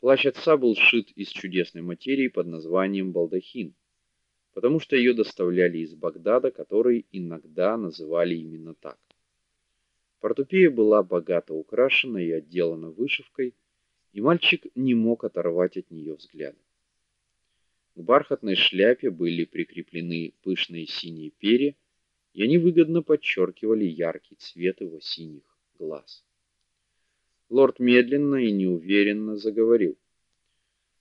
Плащ отца был сшит из чудесной материи под названием балдахин, потому что ее доставляли из Багдада, который иногда называли именно так. Портупея была богато украшена и отделана вышивкой, и мальчик не мог оторвать от нее взгляда. К бархатной шляпе были прикреплены пышные синие перья, и они выгодно подчеркивали яркий цвет его синих глаз. Лорд медленно и неуверенно заговорил: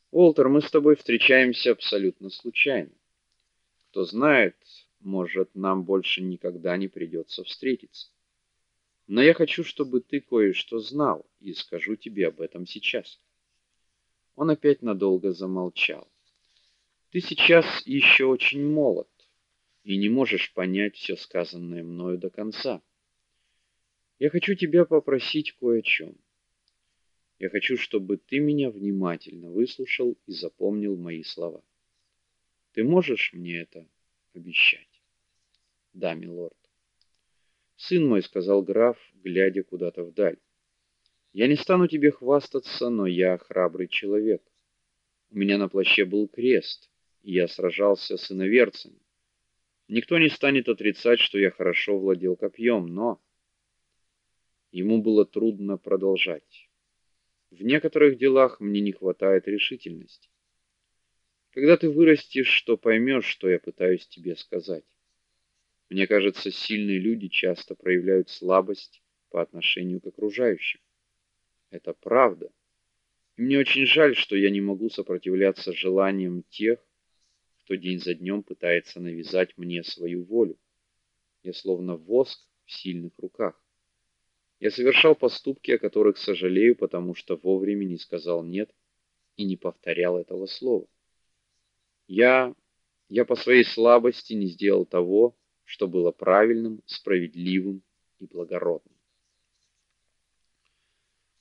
"Уолтер, мы с тобой встречаемся абсолютно случайно. Кто знает, может, нам больше никогда не придется встретиться. Но я хочу, чтобы ты кое-что знал, и скажу тебе об этом сейчас". Он опять надолго замолчал. Ты сейчас еще очень молод и не можешь понять все сказанное мною до конца. Я хочу тебя попросить кое о чем. Я хочу, чтобы ты меня внимательно выслушал и запомнил мои слова. Ты можешь мне это обещать? Да, милорд. Сын мой, сказал граф, глядя куда-то вдаль. Я не стану тебе хвастаться, но я храбрый человек. У меня на плаще был крест, и я сражался с иноверцами. Никто не станет отрицать, что я хорошо владел копьем, но ему было трудно продолжать. В некоторых делах мне не хватает решительности. Когда ты вырастешь, то поймешь, что я пытаюсь тебе сказать. Мне кажется, сильные люди часто проявляют слабость по отношению к окружающим. Это правда. И мне очень жаль, что я не могу сопротивляться желаниям тех, кто день за днем пытается навязать мне свою волю. Я словно воск в сильных руках. Я совершал поступки, о которых сожалею, потому что вовремя не сказал нет и не повторял этого слова. Я я по своей слабости не сделал того, что было правильным, справедливым и благородным.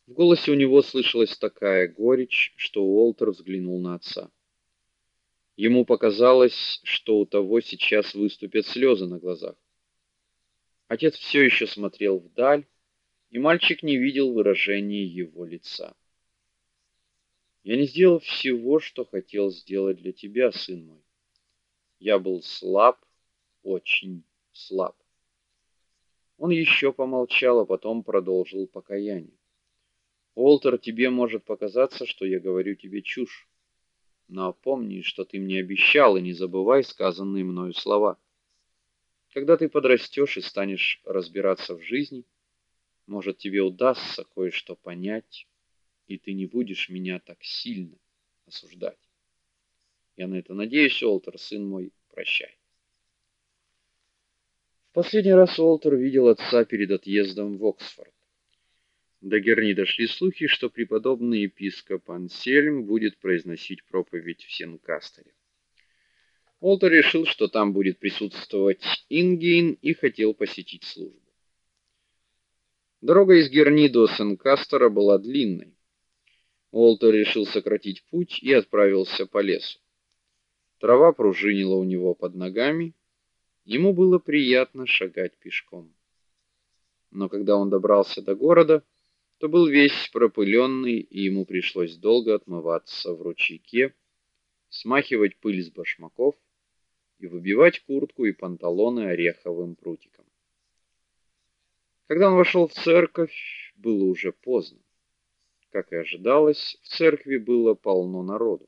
В голосе у него слышалась такая горечь, что Уолтер взглянул на отца. Ему показалось, что у того сейчас выступят слезы на глазах. Отец все еще смотрел вдаль, и мальчик не видел выражения его лица. Я не сделал всего, что хотел сделать для тебя, сын мой. Я был слаб, очень слаб. Он еще помолчал, а потом продолжил покаяние. Олтер, тебе может показаться, что я говорю тебе чушь. Но помни, что ты мне обещал, и не забывай сказанные мною слова. Когда ты подрастешь и станешь разбираться в жизни, может, тебе удастся кое-что понять, и ты не будешь меня так сильно осуждать. Я на это надеюсь, Олтер, сын мой, прощай. В последний раз Олтер видел отца перед отъездом в Оксфорд. До Герни дошли слухи, что преподобный епископ Ансельм будет произносить проповедь в Сенкастере. Олтер решил, что там будет присутствовать Ингейн и хотел посетить службу. Дорога из Герни до Сенкастера была длинной. Уолтер решил сократить путь и отправился по лесу. Трава пружинила у него под ногами. Ему было приятно шагать пешком. Но когда он добрался до города, то был весь пропыленный, и ему пришлось долго отмываться в ручейке, смахивать пыль с башмаков и выбивать куртку и панталоны ореховым прутиком. Когда он вошел в церковь, было уже поздно. Как и ожидалось, в церкви было полно народу.